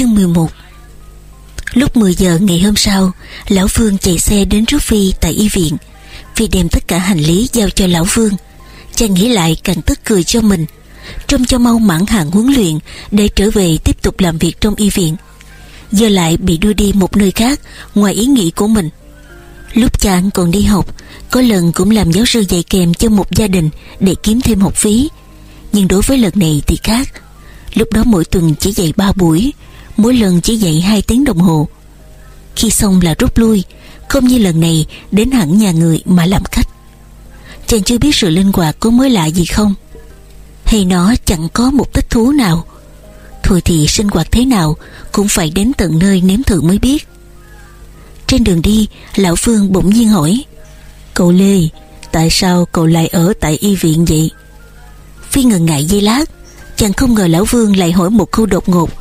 Chương 11 Lúc 10 giờ ngày hôm sau, Lão Phương chạy xe đến rước Phi tại y viện. Phi đem tất cả hành lý giao cho Lão Phương Chàng nghĩ lại càng tức cười cho mình, Trông cho mau mãn hạn huấn luyện Để trở về tiếp tục làm việc trong y viện. Giờ lại bị đưa đi một nơi khác, Ngoài ý nghĩ của mình. Lúc chàng còn đi học, Có lần cũng làm giáo sư dạy kèm cho một gia đình Để kiếm thêm học phí. Nhưng đối với lần này thì khác. Lúc đó mỗi tuần chỉ dạy 3 buổi Mỗi lần chỉ dậy 2 tiếng đồng hồ. Khi xong là rút lui, Không như lần này đến hẳn nhà người mà làm khách. Chàng chưa biết sự linh hoạt có mới lạ gì không? Hay nó chẳng có một tích thú nào? Thôi thì sinh hoạt thế nào Cũng phải đến tận nơi nếm thử mới biết. Trên đường đi, Lão Phương bỗng nhiên hỏi, Cậu Lê, Tại sao cậu lại ở tại y viện vậy? Phi ngần ngại dây lát, Chàng không ngờ Lão Vương lại hỏi một câu đột ngột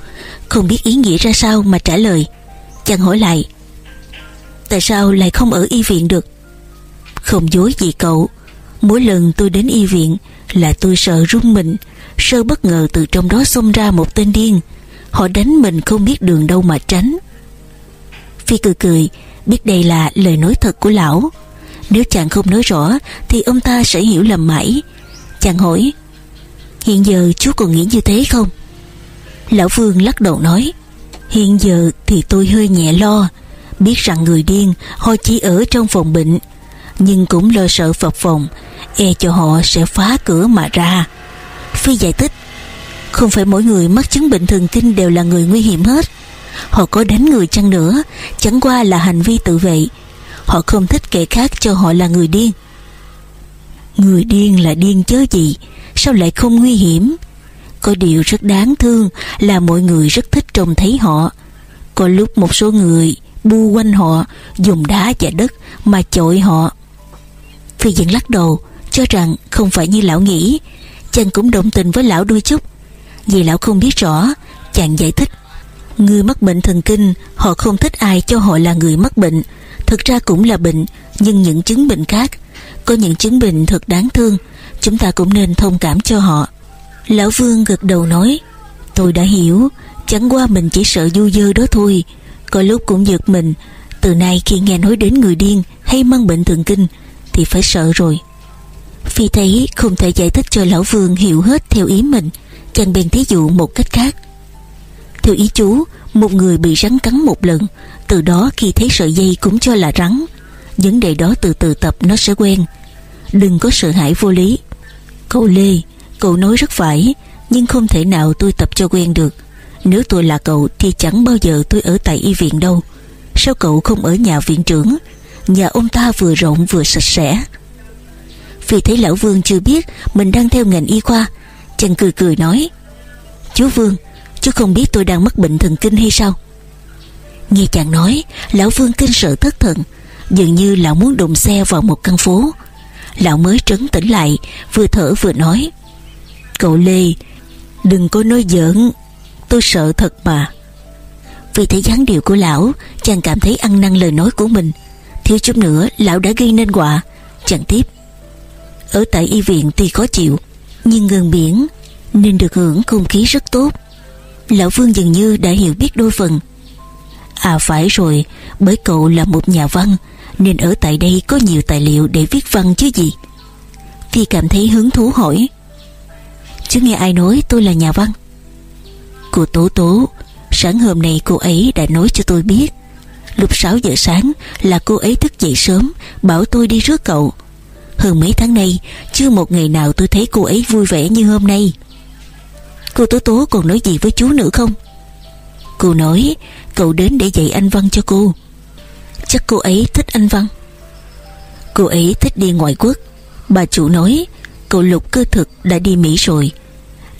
không biết ý nghĩa ra sao mà trả lời. Chàng hỏi lại, Tại sao lại không ở y viện được? Không dối gì cậu. Mỗi lần tôi đến y viện Là tôi sợ run mình Sơ bất ngờ từ trong đó xông ra một tên điên. Họ đánh mình không biết đường đâu mà tránh. Phi cười cười, Biết đây là lời nói thật của lão. Nếu chàng không nói rõ Thì ông ta sẽ hiểu lầm mãi. Chàng hỏi, Hiện giờ chú còn nghĩ như thế không? Lão Vương lắc đầu nói, Hiện giờ thì tôi hơi nhẹ lo, Biết rằng người điên Họ chỉ ở trong phòng bệnh, Nhưng cũng lo sợ phập phòng E cho họ sẽ phá cửa mà ra. Phi giải thích, Không phải mỗi người mắc chứng bệnh thần kinh Đều là người nguy hiểm hết. Họ có đánh người chăng nữa, Chẳng qua là hành vi tự vệ. Họ không thích kẻ khác cho họ là người điên. Người điên là điên chớ gì, Sao lại không nguy hiểm? Có điều rất đáng thương Là mọi người rất thích trông thấy họ. Có lúc một số người Bu quanh họ, Dùng đá và đất Mà chội họ. Phi vẫn lắc đầu, Cho rằng không phải như lão nghĩ. Chàng cũng đồng tình với lão đôi chút. Vì lão không biết rõ, Chàng giải thích. Người mắc bệnh thần kinh, Họ không thích ai cho họ là người mắc bệnh. Thực ra cũng là bệnh, Nhưng những chứng bệnh khác. Có những chứng bệnh thật đáng thương, Chúng ta cũng nên thông cảm cho họ. Lão Vương gật đầu nói, Tôi đã hiểu, Chẳng qua mình chỉ sợ du dơ đó thôi. Có lúc cũng giật mình, Từ nay khi nghe nói đến người điên Hay mang bệnh thần kinh Thì phải sợ rồi. Phi thấy không thể giải thích cho Lão Vương hiểu hết theo ý mình, Chàng bèn thí dụ một cách khác. Theo ý chú, Một người bị rắn cắn một lần, Từ đó khi thấy sợi dây cũng cho là rắn, Vấn đề đó từ từ tập nó sẽ quen. Đừng có sợ hãi vô lý. Câu Lê Cậu nói rất phải, Nhưng không thể nào tôi tập cho quen được. Nếu tôi là cậu thì chẳng bao giờ tôi ở tại y viện đâu. Sao cậu không ở nhà viện trưởng? Nhà ông ta vừa rộng vừa sạch sẽ. Vì thấy lão Vương chưa biết Mình đang theo ngành y khoa, Chàng cười cười nói, Chú Vương, Chú không biết tôi đang mắc bệnh thần kinh hay sao? Nghe chàng nói, Lão Vương kinh sợ thất thần, Dường như lão muốn đụng xe vào một căn phố. Lão mới trấn tĩnh lại, Vừa thở vừa nói Cậu Lê. Đừng có nói giỡn. Tôi sợ thật mà. Vì thấy dáng điệu của lão, Chàng cảm thấy ăn năn lời nói của mình. Thiếu chút nữa, lão đã gây nên quả. Chàng tiếp. Ở tại y viện tuy khó chịu, Nhưng gần biển, Nên được hưởng không khí rất tốt. Lão Vương dường như đã hiểu biết đôi phần. À phải rồi, Bởi cậu là một nhà văn, Nên ở tại đây có nhiều tài liệu để viết văn chứ gì. Phi cảm thấy hứng thú hỏi. Chứ nghe ai nói tôi là nhà văn. Cô Tố Tố, Sáng hôm nay cô ấy đã nói cho tôi biết. Lúc 6 giờ sáng là cô ấy thức dậy sớm, Bảo tôi đi rước cậu. Hơn mấy tháng nay, Chưa một ngày nào tôi thấy cô ấy vui vẻ như hôm nay. Cô Tố Tố còn nói gì với chú nữa không? Cô nói, Cậu đến để dạy anh Văn cho cô. Chắc cô ấy thích anh Văn. Cô ấy thích đi ngoại quốc. Bà chủ nói Cậu Lục cơ thực đã đi Mỹ rồi.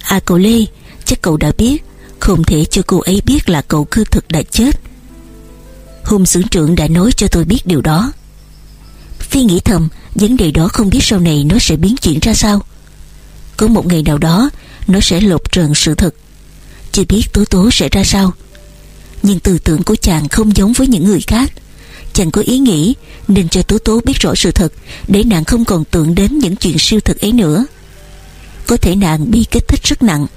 À cậu Lê, Chắc cậu đã biết. Không thể cho cô ấy biết là cậu cơ thực đã chết. Hùng xưởng trưởng đã nói cho tôi biết điều đó. Phi nghĩ thầm, Vấn đề đó không biết sau này nó sẽ biến chuyển ra sao. Có một ngày nào đó, Nó sẽ lột trần sự thật. Chưa biết Tố Tố sẽ ra sao. Nhưng tư tưởng của chàng không giống với những người khác. Chàng có ý nghĩ, Nên cho Tố Tố biết rõ sự thật, Để nàng không còn tưởng đến những chuyện siêu thực ấy nữa. Có thể nàng bị kích thích rất nặng,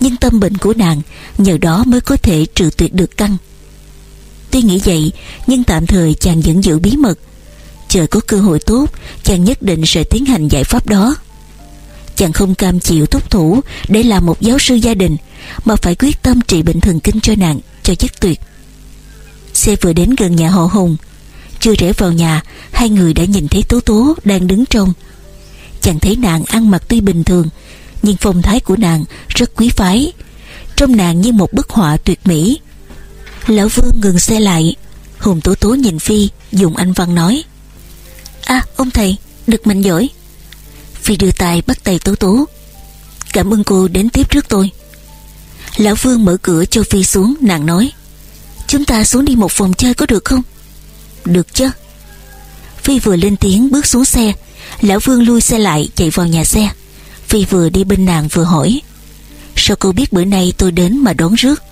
Nhưng tâm bệnh của nàng Nhờ đó mới có thể trừ tuyệt được căn Tuy nghĩ vậy, Nhưng tạm thời chàng vẫn giữ bí mật. Chờ có cơ hội tốt, Chàng nhất định sẽ tiến hành giải pháp đó. Chàng không cam chịu thúc thủ Để làm một giáo sư gia đình, Mà phải quyết tâm trị bệnh thần kinh cho nàng, Cho chất tuyệt. Xe vừa đến gần nhà họ Hùng chưa rẽ vào nhà, Hai người đã nhìn thấy Tố Tố đang đứng trong. Chàng thấy nàng ăn mặc tuy bình thường, Nhưng phong thái của nàng rất quý phái. Trong nàng như một bức họa tuyệt mỹ. Lão Vương ngừng xe lại. Hùng Tố Tố nhìn Phi, Dùng anh văn nói. À ông thầy, Được mạnh giỏi. Phi đưa tay bắt tay Tố Tố. Cảm ơn cô đến tiếp trước tôi. Lão Vương mở cửa cho Phi xuống, Nàng nói. Chúng ta xuống đi một phòng chơi có được không? Được chứ? Phi vừa lên tiếng bước xuống xe, Lão Vương lui xe lại chạy vào nhà xe. Phi vừa đi bên nàng vừa hỏi, Sao cô biết bữa nay tôi đến mà đón rước?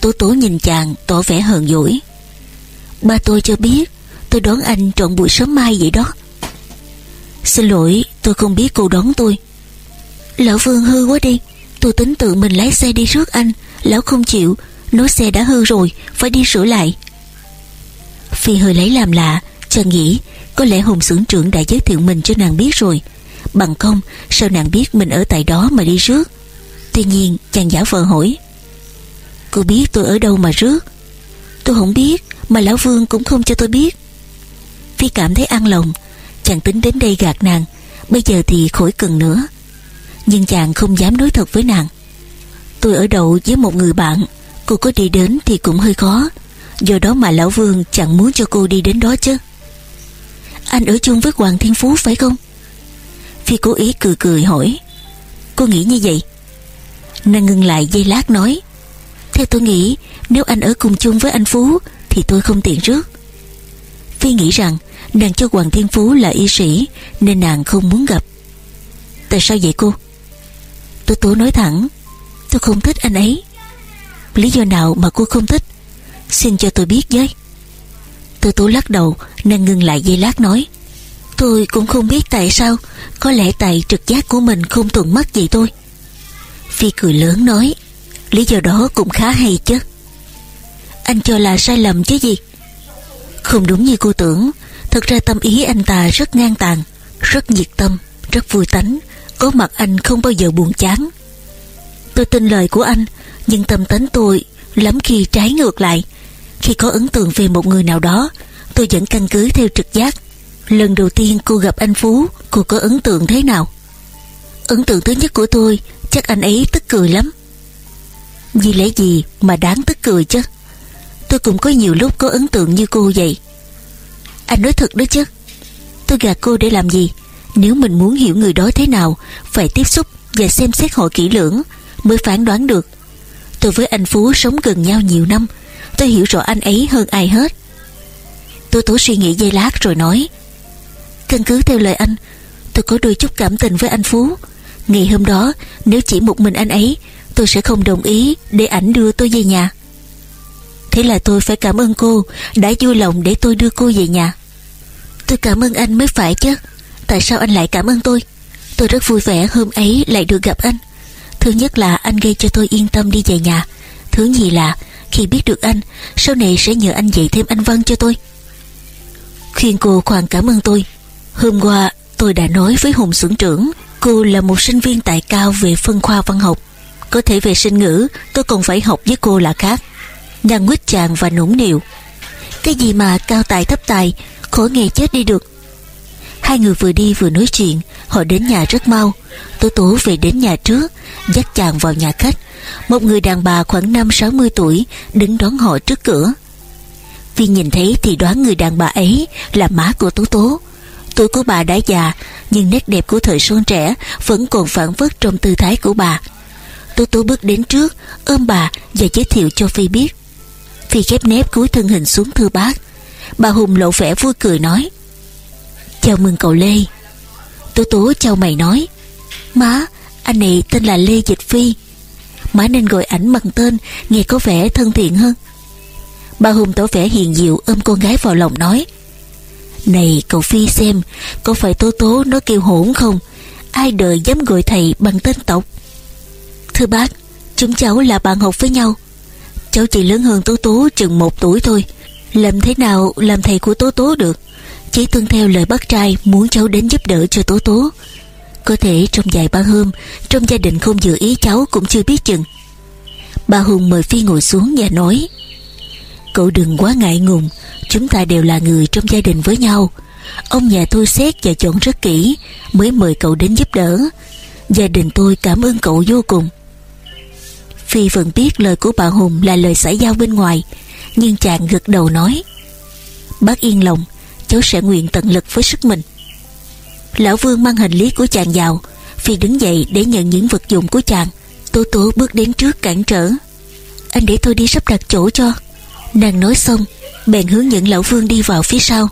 Tố tố nhìn chàng tỏ vẻ hờn dỗi, Ba tôi cho biết Tôi đón anh trọn buổi sớm mai vậy đó. Xin lỗi, tôi không biết cô đón tôi. Lão Vương hư quá đi, Tôi tính tự mình lái xe đi rước anh, Lão không chịu, Nói xe đã hư rồi, Phải đi sửa lại. Phi hơi lấy làm lạ Chàng nghĩ, có lẽ Hùng xưởng trưởng đã giới thiệu mình cho nàng biết rồi. Bằng không, Sao nàng biết mình ở tại đó mà đi rước? Tuy nhiên, chàng giả vờ hỏi, Cô biết tôi ở đâu mà rước? Tôi không biết, Mà Lão Vương cũng không cho tôi biết. Phi cảm thấy an lòng, Chàng tính đến đây gạt nàng, Bây giờ thì khỏi cần nữa. Nhưng chàng không dám nói thật với nàng, Tôi ở đậu với một người bạn, Cô có đi đến thì cũng hơi khó. Do đó mà Lão Vương chẳng muốn cho cô đi đến đó chứ. Anh ở chung với Hoàng Thiên Phú phải không? Phi cố ý cười cười hỏi. Cô nghĩ như vậy. Nàng ngừng lại giây lát nói. Theo tôi nghĩ, Nếu anh ở cùng chung với anh Phú, Thì tôi không tiện rước. Phi nghĩ rằng, Nàng cho Hoàng Thiên Phú là y sĩ, Nên nàng không muốn gặp. Tại sao vậy cô? Tôi tố nói thẳng. Tôi không thích anh ấy. Lý do nào mà cô không thích? Xin cho tôi biết với. Tôi tú lắc đầu nên ngừng lại giây lát nói, Tôi cũng không biết tại sao, Có lẽ tại trực giác của mình không thuận mắt vậy tôi Phi cười lớn nói, Lý do đó cũng khá hay chứ. Anh cho là sai lầm chứ gì? Không đúng như cô tưởng. Thật ra tâm ý anh ta rất ngang tàn Rất nhiệt tâm, Rất vui tánh. Có mặt anh không bao giờ buồn chán. Tôi tin lời của anh, Nhưng tâm tánh tôi lắm khi trái ngược lại. Khi có ấn tượng về một người nào đó, Tôi vẫn căn cứ theo trực giác. Lần đầu tiên cô gặp anh Phú, Cô có ấn tượng thế nào? Ấn tượng thứ nhất của tôi, Chắc anh ấy tức cười lắm. Vì lẽ gì mà đáng tức cười chứ? Tôi cũng có nhiều lúc có ấn tượng như cô vậy. Anh nói thật đó chứ. Tôi gạt cô để làm gì? Nếu mình muốn hiểu người đó thế nào, Phải tiếp xúc và xem xét họ kỹ lưỡng Mới phán đoán được. Tôi với anh Phú sống gần nhau nhiều năm Tôi hiểu rõ anh ấy hơn ai hết. Tôi tố suy nghĩ giây lát rồi nói, Căn cứ theo lời anh, Tôi có đôi chút cảm tình với anh Phú. Ngày hôm đó, Nếu chỉ một mình anh ấy, Tôi sẽ không đồng ý để ảnh đưa tôi về nhà. Thế là tôi phải cảm ơn cô, Đã vui lòng để tôi đưa cô về nhà. Tôi cảm ơn anh mới phải chứ, Tại sao anh lại cảm ơn tôi? Tôi rất vui vẻ hôm ấy lại được gặp anh. Thứ nhất là anh gây cho tôi yên tâm đi về nhà, Thứ nhì là khi biết được anh, Sau này sẽ nhờ anh dạy thêm anh Văn cho tôi. Khuyên cô khoan cảm ơn tôi. Hôm qua, tôi đã nói với Hùng xưởng trưởng, Cô là một sinh viên tài cao về phân khoa văn học. Có thể về sinh ngữ, Tôi còn phải học với cô là khác. Nàng nguyết chàng và nũng nịu Cái gì mà cao tài thấp tài Khổ nghề chết đi được. Hai người vừa đi vừa nói chuyện, Họ đến nhà rất mau. Tố tố về đến nhà trước, Dắt chàng vào nhà khách. Một người đàn bà khoảng năm, sáu mươi tuổi Đứng đón họ trước cửa. Vì nhìn thấy thì đoán người đàn bà ấy Là má của Tố Tố. Tuổi của bà đã già, Nhưng nét đẹp của thời xuân trẻ Vẫn còn phản phất trong tư thái của bà. Tố Tố bước đến trước, Ôm bà và giới thiệu cho Phi biết. Phi khép nép cúi thân hình xuống thưa bác. Bà Hùng lộ vẻ vui cười nói Chào mừng cậu Lê. Tố Tố chào mày nói. Má, anh này tên là Lê Dịch Phi. Má nên gọi ảnh bằng tên, Nghe có vẻ thân thiện hơn. Bà Hùng tỏ vẻ hiền diệu Ôm con gái vào lòng nói. Này cậu Phi xem, Có phải Tố Tố nó kêu hỗn không? Ai đời dám gọi thầy bằng tên tộc? Thưa bác, Chúng cháu là bạn học với nhau. Cháu chỉ lớn hơn Tố Tố chừng một tuổi thôi. Làm thế nào làm thầy của Tố Tố được? Chỉ tuân theo lời bác trai Muốn cháu đến giúp đỡ cho Tố Tố. Có thể trong vài ba hôm, Trong gia đình không dự ý cháu cũng chưa biết chừng. Bà Hùng mời Phi ngồi xuống và nói. Cậu đừng quá ngại ngùng, Chúng ta đều là người trong gia đình với nhau. Ông nhà tôi xét và chọn rất kỹ, Mới mời cậu đến giúp đỡ. Gia đình tôi cảm ơn cậu vô cùng. Phi vẫn biết lời của bà Hùng là lời xã giao bên ngoài, Nhưng chàng gật đầu nói, Bác yên lòng Cháu sẽ nguyện tận lực với sức mình. Lão Vương mang hành lý của chàng vào. Phi đứng dậy để nhận những vật dụng của chàng. Tố tố bước đến trước cản trở. Anh để tôi đi sắp đặt chỗ cho. Nàng nói xong, Bèn hướng dẫn lão Vương đi vào phía sau.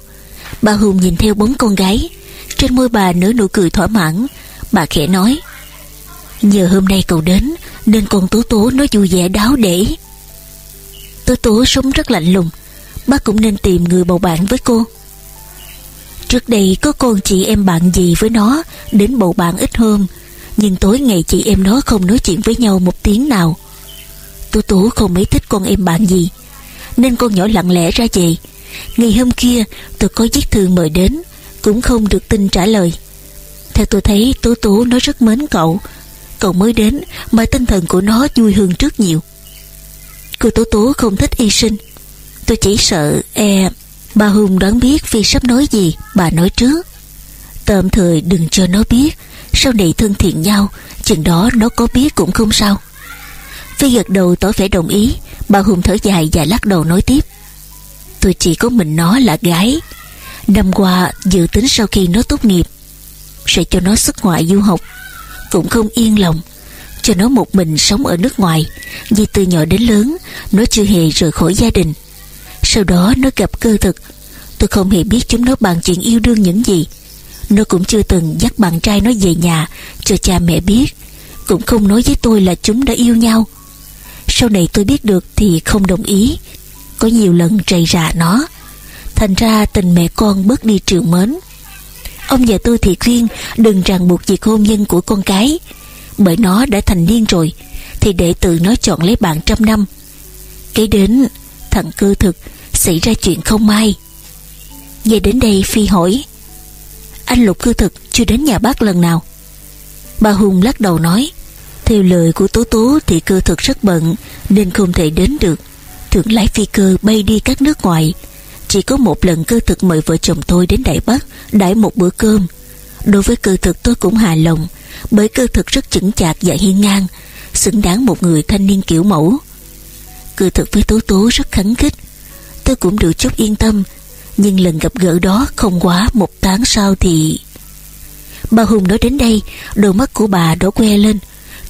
Bà Hùng nhìn theo bóng con gái. Trên môi bà nở nụ cười thỏa mãn. Bà khẽ nói, Nhờ hôm nay cậu đến, Nên con Tố Tố nó vui vẻ đáo để. Tố Tố sống rất lạnh lùng. Bác cũng nên tìm người bầu bạn với cô. Trước đây có con chị em bạn gì với nó, Đến bầu bạn ít hôm. Nhưng tối ngày chị em nó không nói chuyện với nhau một tiếng nào. Tú Tú không mấy thích con em bạn gì, Nên con nhỏ lặng lẽ ra về. Ngày hôm kia, tôi có viết thư mời đến, Cũng không được tin trả lời. Theo tôi thấy, Tú Tú nó rất mến cậu. Cậu mới đến Mà tinh thần của nó vui hơn trước nhiều. Cô Tố Tố không thích y sinh. Tôi chỉ sợ e Bà Hùng đoán biết Phi sắp nói gì, Bà nói trước. Tạm thời đừng cho nó biết, Sau này thân thiện nhau, Chừng đó nó có biết cũng không sao. Phi gật đầu tỏ vẻ đồng ý, Bà Hùng thở dài và lắc đầu nói tiếp. Tôi chỉ có mình nó là gái. Năm qua, dự tính sau khi nó tốt nghiệp, Sẽ cho nó xuất ngoại du học. Cũng không yên lòng, Cho nó một mình sống ở nước ngoài, Vì từ nhỏ đến lớn, Nó chưa hề rời khỏi gia đình. Sau đó nó gặp cơ thực. Tôi không hề biết chúng nó bàn chuyện yêu đương những gì. Nó cũng chưa từng dắt bạn trai nó về nhà, Cho cha mẹ biết. Cũng không nói với tôi là chúng đã yêu nhau. Sau này tôi biết được thì không đồng ý. Có nhiều lần trầy rà nó. Thành ra tình mẹ con bớt đi triệu mến. Ông già tôi thì khuyên đừng ràng buộc việc hôn nhân của con cái. Bởi nó đã thành niên rồi, thì để tự nó chọn lấy bạn trăm năm. Kế đến, thằng cơ thực xảy ra chuyện không may. Về đến đây phi hỏi, anh lục cư thực chưa đến nhà bác lần nào? Bà hùng lắc đầu nói, theo lời của tố tố thì cơ thực rất bận nên không thể đến được. Thường lái phi cơ bay đi các nước ngoài. Chỉ có một lần cơ thực mời vợ chồng tôi đến Đại Bắc đãi một bữa cơm. Đối với cơ thực tôi cũng hài lòng, bởi cơ thực rất chững chạc và hiên ngang, xứng đáng một người thanh niên kiểu mẫu. Cơ thực với tố tố rất khấn khích tôi cũng được chút yên tâm. Nhưng lần gặp gỡ đó không quá một tháng sau thì bà hùng nói đến đây, đôi mắt của bà đổ que lên.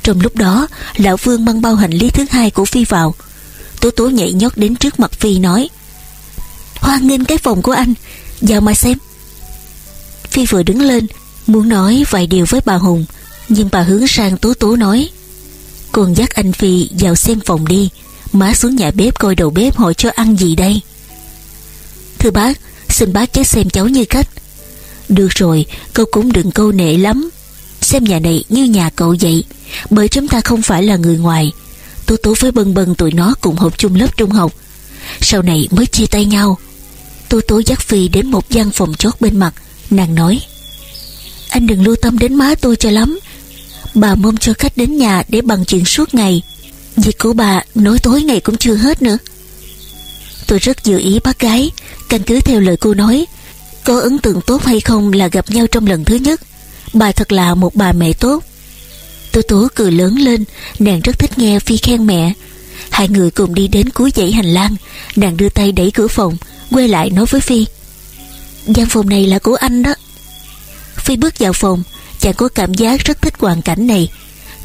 Trong lúc đó, lão vương mang bao hành lý thứ hai của phi vào. Tố tố nhảy nhót đến trước mặt Phi nói, Hoan nghênh cái phòng của anh. Vào mà xem. Phi vừa đứng lên, Muốn nói vài điều với bà Hùng, Nhưng bà hướng sang Tố Tố nói, Con dắt anh Phi vào xem phòng đi. Má xuống nhà bếp coi đầu bếp hỏi cho ăn gì đây. Thưa bác, Xin bác chứ xem cháu như khách. Được rồi, Cậu cũng đừng câu nệ lắm. Xem nhà này như nhà cậu vậy, Bởi chúng ta không phải là người ngoài. Tố Tố với Bân Bân tụi nó cùng học chung lớp trung học. Sau này mới chia tay nhau. Tố Tố dắt Phi đến một gian phòng chốt bên mặt. Nàng nói, Anh đừng lưu tâm đến má tôi cho lắm. Bà mong cho khách đến nhà để bằng chuyện suốt ngày. Việc của bà nói tối ngày cũng chưa hết nữa. Tôi rất dự ý bác gái. Căn cứ theo lời cô nói, Có ấn tượng tốt hay không là gặp nhau trong lần thứ nhất. Bà thật là một bà mẹ tốt. Tôi tố cười lớn lên, Nàng rất thích nghe Phi khen mẹ. Hai người cùng đi đến cuối dãy hành lang, Nàng đưa tay đẩy cửa phòng, Quay lại nói với Phi. Gian phòng này là của anh đó. Phi bước vào phòng, Chàng có cảm giác rất thích hoàn cảnh này.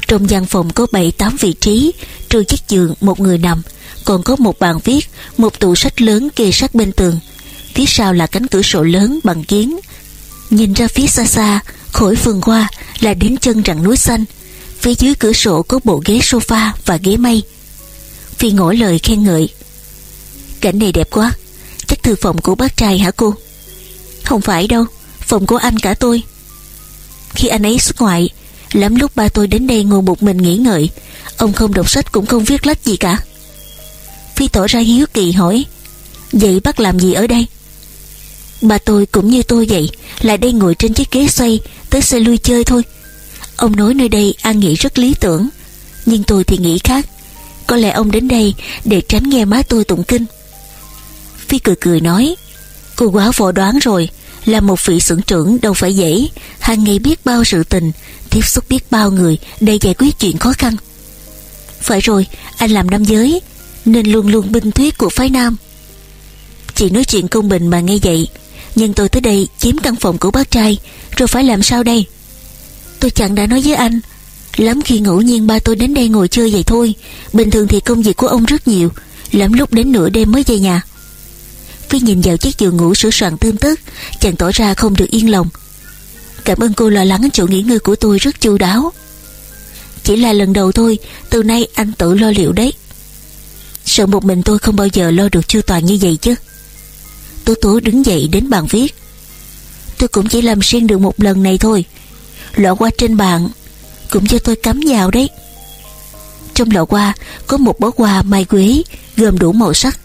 Trong gian phòng có 7-8 vị trí, Trừ chiếc giường, một người nằm. Còn có một bàn viết, Một tủ sách lớn kê sát bên tường. Phía sau là cánh cửa sổ lớn bằng kiến Nhìn ra phía xa xa, Khỏi vườn qua là đến chân rặng núi xanh. Phía dưới cửa sổ có bộ ghế sofa và ghế mây Phi ngỏ lời khen ngợi. Cảnh này đẹp quá. Chắc thư phòng của bác trai hả cô? Không phải đâu. Phòng của anh cả tôi. Khi anh ấy xuất ngoại Lắm lúc ba tôi đến đây ngồi một mình nghỉ ngợi Ông không đọc sách cũng không viết lách gì cả. Phi tỏ ra hiếu kỳ hỏi, Vậy bác làm gì ở đây? Bà tôi cũng như tôi vậy Lại đây ngồi trên chiếc ghế xoay, Tới xe lui chơi thôi. Ông nói nơi đây an nghỉ rất lý tưởng, Nhưng tôi thì nghĩ khác. Có lẽ ông đến đây để tránh nghe má tôi tụng kinh. Phi cười cười nói, Cô quá vội đoán rồi, Là một vị xưởng trưởng đâu phải dễ, hàng ngày biết bao sự tình Tiếp xúc biết bao người Để giải quyết chuyện khó khăn. Phải rồi, anh làm nam giới, Nên luôn luôn binh thuyết của phái nam. Chị nói chuyện công bình mà nghe vậy Nhưng tôi tới đây chiếm căn phòng của bác trai, Rồi phải làm sao đây? Tôi chẳng đã nói với anh, Lắm khi ngẫu nhiên ba tôi đến đây ngồi chơi vậy thôi, Bình thường thì công việc của ông rất nhiều, Lắm lúc đến nửa đêm mới về nhà. Phi nhìn vào chiếc giường ngủ sửa soạn tươm tất, Chàng tỏ ra không được yên lòng. Cảm ơn cô lo lắng chỗ nghỉ ngơi của tôi rất chu đáo. Chỉ là lần đầu thôi, Từ nay anh tự lo liệu đấy. Sợ một mình tôi không bao giờ lo được chu toàn như vậy chứ. Tố tố đứng dậy đến bàn viết. Tôi cũng chỉ làm riêng được một lần này thôi. Lọ qua trên bàn Cũng cho tôi cắm vào đấy. Trong lọ qua Có một bó hoa mai quế Gồm đủ màu sắc.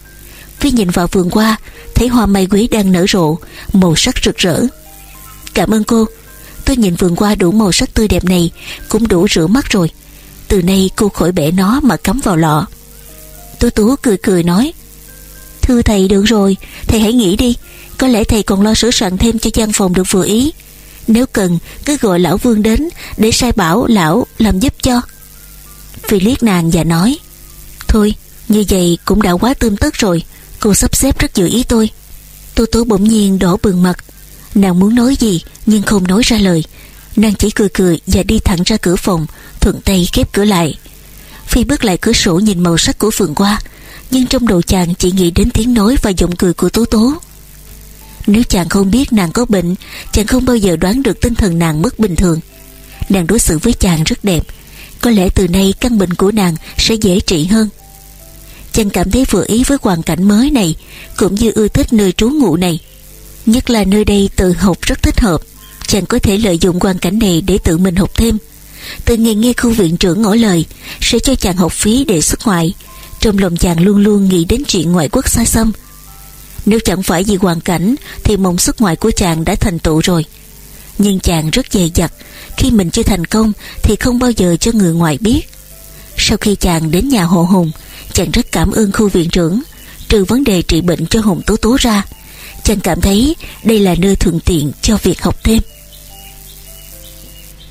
Phi nhìn vào vườn hoa, Thấy hoa mai quế đang nở rộ, Màu sắc rực rỡ. Cảm ơn cô Tôi nhìn vườn hoa đủ màu sắc tươi đẹp này, Cũng đủ rửa mắt rồi. Từ nay cô khỏi bẻ nó mà cắm vào lọ. Tú Tú cười cười nói, Thưa thầy, được rồi, Thầy hãy nghĩ đi. Có lẽ thầy còn lo sửa soạn thêm cho gian phòng được vừa ý. Nếu cần, cứ gọi lão Vương đến Để sai bảo lão làm giúp cho. Phi liếc nàng và nói, Thôi, như vậy cũng đã quá tươm tất rồi. Cô sắp xếp rất dự ý tôi. Tô tố bỗng nhiên đổ bừng mặt. Nàng muốn nói gì, nhưng không nói ra lời. Nàng chỉ cười cười và đi thẳng ra cửa phòng, Thuận tay khép cửa lại. Phi bước lại cửa sổ nhìn màu sắc của vườn hoa, Nhưng trong đầu chàng chỉ nghĩ đến tiếng nói và giọng cười của Tố Tố. Nếu chàng không biết nàng có bệnh, Chàng không bao giờ đoán được tinh thần nàng mất bình thường. Nàng đối xử với chàng rất đẹp, Có lẽ từ nay căn bệnh của nàng sẽ dễ trị hơn. Chàng cảm thấy vừa ý với hoàn cảnh mới này, Cũng như ưa thích nơi trú ngụ này. Nhất là nơi đây tự học rất thích hợp. Chàng có thể lợi dụng hoàn cảnh này để tự mình học thêm. Từ ngày nghe khu viện trưởng ngỏ lời, Sẽ cho chàng học phí để xuất ngoại. Trong lòng chàng luôn luôn nghĩ đến chuyện ngoại quốc xa xăm. Nếu chẳng phải vì hoàn cảnh, Thì mong xuất ngoại của chàng đã thành tựu rồi. Nhưng chàng rất dè dặt, Khi mình chưa thành công, Thì không bao giờ cho người ngoài biết. Sau khi chàng đến nhà hộ hùng, Chàng rất cảm ơn khu viện trưởng, Trừ vấn đề trị bệnh cho Hùng Tố Tố ra. Chàng cảm thấy đây là nơi thuận tiện cho việc học thêm.